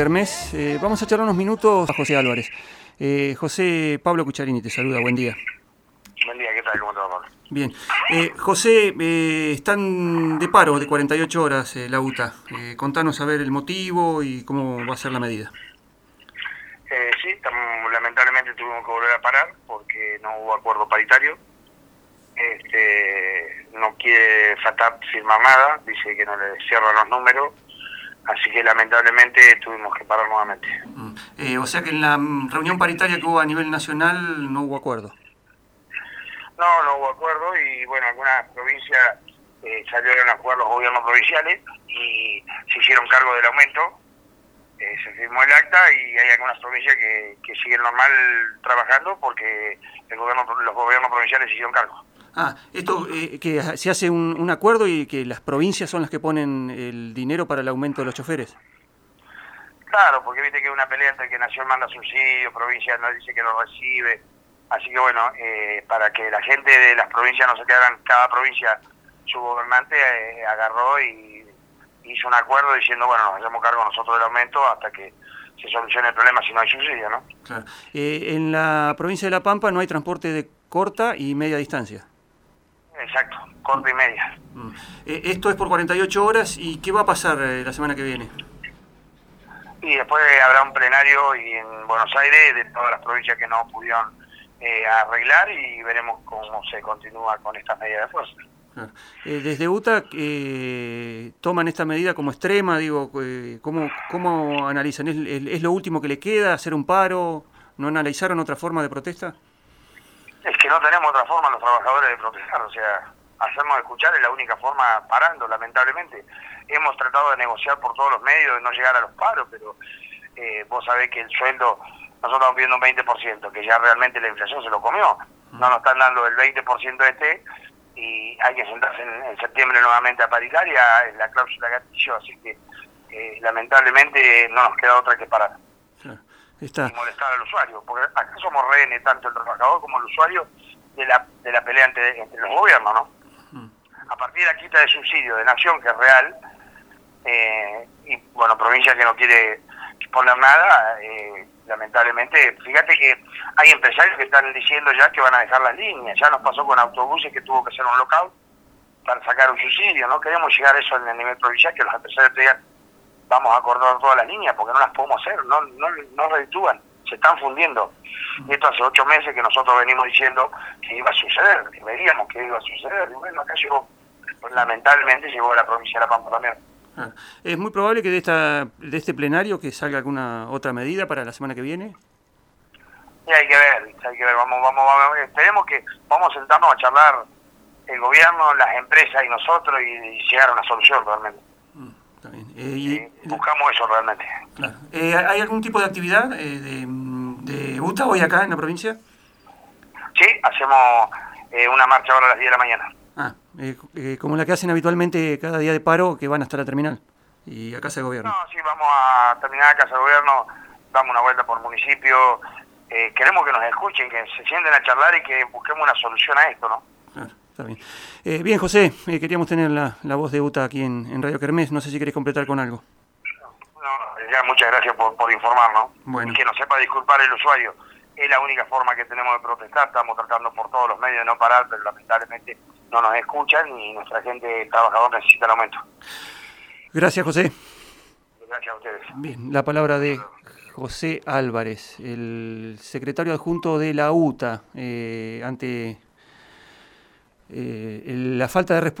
Kermés, eh, vamos a charlar unos minutos a José Álvarez. Eh, José Pablo Cucharini te saluda, buen día. Buen día, ¿qué tal? ¿Cómo te va, Pablo? Bien. Eh, José, eh, están de paro de 48 horas eh, la UTA. Contanos a ver el motivo y cómo va a ser la medida. Eh, sí, tam- lamentablemente tuvimos que volver a parar porque no hubo acuerdo paritario. Este, no quiere FATAP firmar nada, dice que no le cierran los números, así que lamentablemente tuvimos que parar nuevamente. Mm. Eh, o sea que en la mm, reunión paritaria que hubo a nivel nacional no hubo acuerdo. No, no hubo acuerdo y bueno, algunas provincias eh, salieron a jugar los gobiernos provinciales y se hicieron cargo del aumento. Eh, se firmó el acta y hay algunas provincias que, que siguen normal trabajando porque el gobierno, los gobiernos provinciales se hicieron cargo. Ah, esto eh, que se hace un, un acuerdo y que las provincias son las que ponen el dinero para el aumento de los choferes. Claro, porque viste que es una pelea entre que Nación manda subsidios, provincia no dice que lo recibe. Así que bueno, eh, para que la gente de las provincias no se quedaran, cada provincia, su gobernante eh, agarró y hizo un acuerdo diciendo, bueno, nos hacemos cargo nosotros del aumento hasta que se solucione el problema si no hay subsidio, ¿no? Claro. Eh, en la provincia de La Pampa no hay transporte de corta y media distancia. Exacto, corta y media. Mm. Eh, esto es por 48 horas y ¿qué va a pasar eh, la semana que viene? Y después habrá un plenario y en Buenos Aires de todas las provincias que no pudieron eh, arreglar y veremos cómo se continúa con estas medidas de fuerza. Claro. Eh, desde UTA eh, toman esta medida como extrema, digo, eh, ¿cómo, ¿cómo analizan? ¿Es, es, es lo último que le queda, hacer un paro? ¿No analizaron otra forma de protesta? No tenemos otra forma los trabajadores de protestar, o sea, hacernos escuchar es la única forma parando, lamentablemente. Hemos tratado de negociar por todos los medios, de no llegar a los paros, pero eh, vos sabés que el sueldo, nosotros estamos pidiendo un 20%, que ya realmente la inflación se lo comió. No nos están dando el 20% este y hay que sentarse en, en, septiembre nuevamente a paritaria, es la cláusula gatillo, así que eh, lamentablemente no nos queda otra que parar. Está. Y molestar al usuario, porque acá somos rehenes, tanto el trabajador como el usuario, de la, de la pelea entre, entre los gobiernos, ¿no? A partir de la quita de subsidio de Nación, que es real, eh, y bueno, provincia que no quiere poner nada, eh, lamentablemente, fíjate que hay empresarios que están diciendo ya que van a dejar las líneas, ya nos pasó con autobuses que tuvo que hacer un lockout para sacar un subsidio, no queremos llegar a eso en el nivel provincial, que los empresarios te digan, vamos a acordar todas las líneas, porque no las podemos hacer, no, no, no reditúan, se están fundiendo. Y esto hace ocho meses que nosotros venimos diciendo que iba a suceder, que veíamos que iba a suceder, y bueno, acá llegó, pues, lamentablemente llegó a la provincia de La Pampa también. Ah, ¿Es muy probable que de, esta, de este plenario que salga alguna otra medida para la semana que viene? Y hay que ver, hay que ver, vamos, vamos, vamos, esperemos que vamos a sentarnos a charlar el gobierno, las empresas y nosotros y, y llegar a una solución realmente. Está bien. Eh, y, eh, buscamos eso realmente. Claro. Eh, ¿Hay algún tipo de actividad de, de, UTA hoy acá en la provincia? Sí, hacemos una marcha ahora a las 10 de la mañana. Ah, como la que hacen habitualmente cada día de paro, que van hasta la terminal y a Casa de Gobierno. No, sí, vamos a terminar a Casa de Gobierno, damos una vuelta por municipio, eh, queremos que nos escuchen, que se sienten a charlar y que busquemos una solución a esto, ¿no? Claro, está bien. Eh, bien, José, eh, queríamos tener la, la, voz de UTA aquí en, en Radio Kermés, no sé si querés completar con algo. No, ya muchas gracias por, por informarnos. Bueno. Y que nos sepa disculpar el usuario. Es la única forma que tenemos de protestar, estamos tratando por todos los medios de no parar, pero lamentablemente no nos escuchan y nuestra gente, el trabajador, necesita el aumento. Gracias, José. Gracias a ustedes. Bien, la palabra de José Álvarez, el secretario adjunto de la UTA, eh, ante eh, la falta de respuesta.